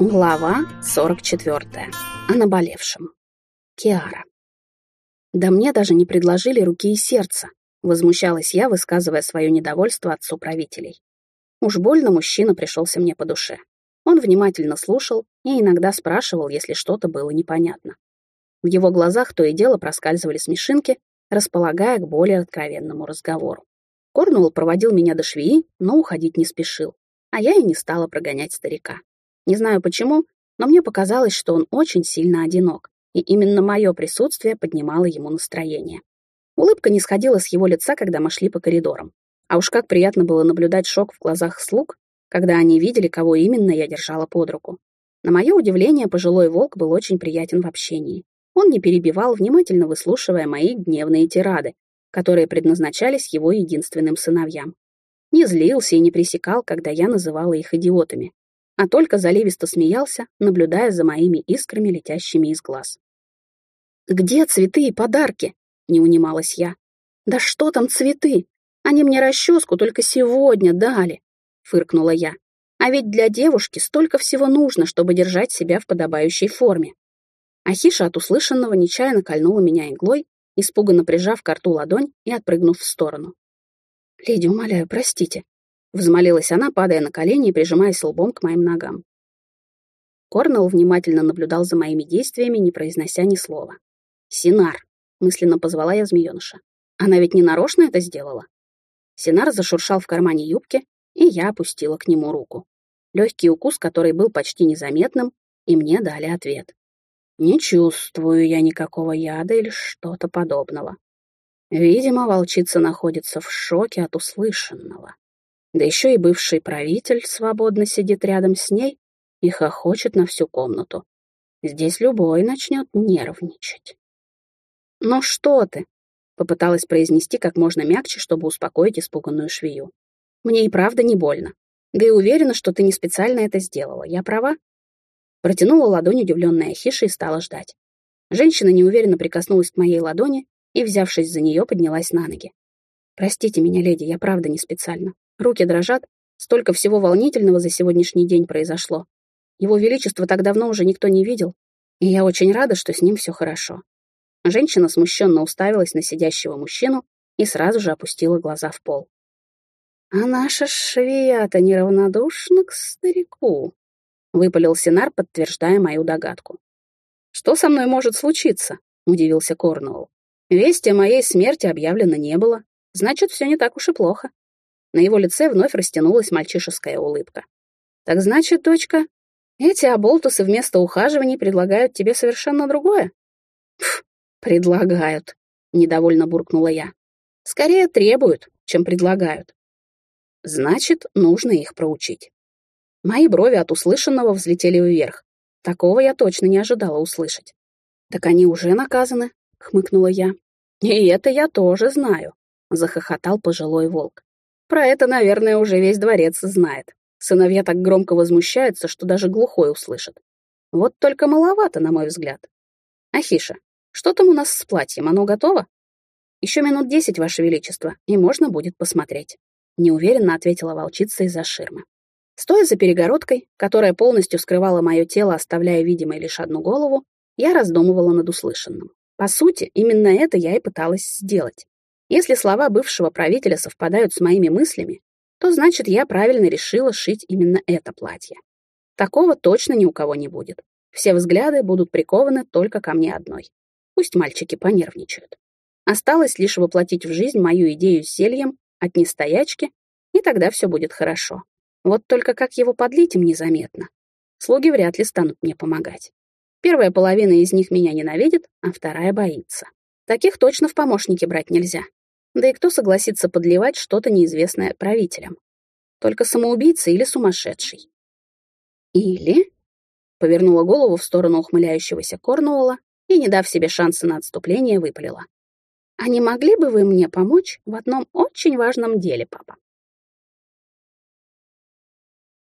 Глава 44. О наболевшем. Киара. «Да мне даже не предложили руки и сердца», — возмущалась я, высказывая свое недовольство отцу правителей. Уж больно мужчина пришелся мне по душе. Он внимательно слушал и иногда спрашивал, если что-то было непонятно. В его глазах то и дело проскальзывали смешинки, располагая к более откровенному разговору. Корнуэлл проводил меня до швеи, но уходить не спешил, а я и не стала прогонять старика. Не знаю почему, но мне показалось, что он очень сильно одинок, и именно мое присутствие поднимало ему настроение. Улыбка не сходила с его лица, когда мы шли по коридорам. А уж как приятно было наблюдать шок в глазах слуг, когда они видели, кого именно я держала под руку. На мое удивление, пожилой волк был очень приятен в общении. Он не перебивал, внимательно выслушивая мои гневные тирады, которые предназначались его единственным сыновьям. Не злился и не пресекал, когда я называла их идиотами, а только заливисто смеялся, наблюдая за моими искрами, летящими из глаз. «Где цветы и подарки?» — не унималась я. «Да что там цветы? Они мне расческу только сегодня дали», — фыркнула я. «А ведь для девушки столько всего нужно, чтобы держать себя в подобающей форме». Ахиша от услышанного нечаянно кольнула меня иглой, испуганно прижав к рту ладонь и отпрыгнув в сторону. «Леди, умоляю, простите», Взмолилась она, падая на колени и прижимаясь лбом к моим ногам. Корнелл внимательно наблюдал за моими действиями, не произнося ни слова. «Синар!» — мысленно позвала я змеёныша. «Она ведь не нарочно это сделала?» Синар зашуршал в кармане юбки, и я опустила к нему руку. Легкий укус, который был почти незаметным, и мне дали ответ. «Не чувствую я никакого яда или что-то подобного. Видимо, волчица находится в шоке от услышанного. Да еще и бывший правитель свободно сидит рядом с ней и хохочет на всю комнату. Здесь любой начнет нервничать. «Ну что ты?» — попыталась произнести как можно мягче, чтобы успокоить испуганную швею. «Мне и правда не больно. Да и уверена, что ты не специально это сделала. Я права?» Протянула ладонь удивленная Хиша и стала ждать. Женщина неуверенно прикоснулась к моей ладони и, взявшись за нее, поднялась на ноги. «Простите меня, леди, я правда не специально. Руки дрожат. Столько всего волнительного за сегодняшний день произошло. Его Величество так давно уже никто не видел, и я очень рада, что с ним все хорошо. Женщина смущенно уставилась на сидящего мужчину и сразу же опустила глаза в пол. «А наша швея-то неравнодушна к старику», — выпалил Синар, подтверждая мою догадку. «Что со мной может случиться?» — удивился Корнуолл. «Вести о моей смерти объявлено не было. Значит, все не так уж и плохо». На его лице вновь растянулась мальчишеская улыбка. «Так значит, дочка, эти оболтусы вместо ухаживаний предлагают тебе совершенно другое?» «Пф, предлагают», — недовольно буркнула я. «Скорее требуют, чем предлагают. Значит, нужно их проучить». Мои брови от услышанного взлетели вверх. Такого я точно не ожидала услышать. «Так они уже наказаны», — хмыкнула я. «И это я тоже знаю», — захохотал пожилой волк. Про это, наверное, уже весь дворец знает. Сыновья так громко возмущаются, что даже глухой услышит. Вот только маловато, на мой взгляд. Афиша, что там у нас с платьем? Оно готово? Еще минут десять, Ваше Величество, и можно будет посмотреть. Неуверенно ответила волчица из-за ширмы. Стоя за перегородкой, которая полностью скрывала мое тело, оставляя видимой лишь одну голову, я раздумывала над услышанным. По сути, именно это я и пыталась сделать. Если слова бывшего правителя совпадают с моими мыслями, то значит, я правильно решила шить именно это платье. Такого точно ни у кого не будет. Все взгляды будут прикованы только ко мне одной. Пусть мальчики понервничают. Осталось лишь воплотить в жизнь мою идею с зельем от нестоячки, и тогда все будет хорошо. Вот только как его подлить им незаметно. Слуги вряд ли станут мне помогать. Первая половина из них меня ненавидит, а вторая боится. Таких точно в помощники брать нельзя. Да и кто согласится подливать что-то неизвестное правителям? Только самоубийца или сумасшедший. Или... Повернула голову в сторону ухмыляющегося Корнуола и, не дав себе шанса на отступление, выпалила. «А не могли бы вы мне помочь в одном очень важном деле, папа?»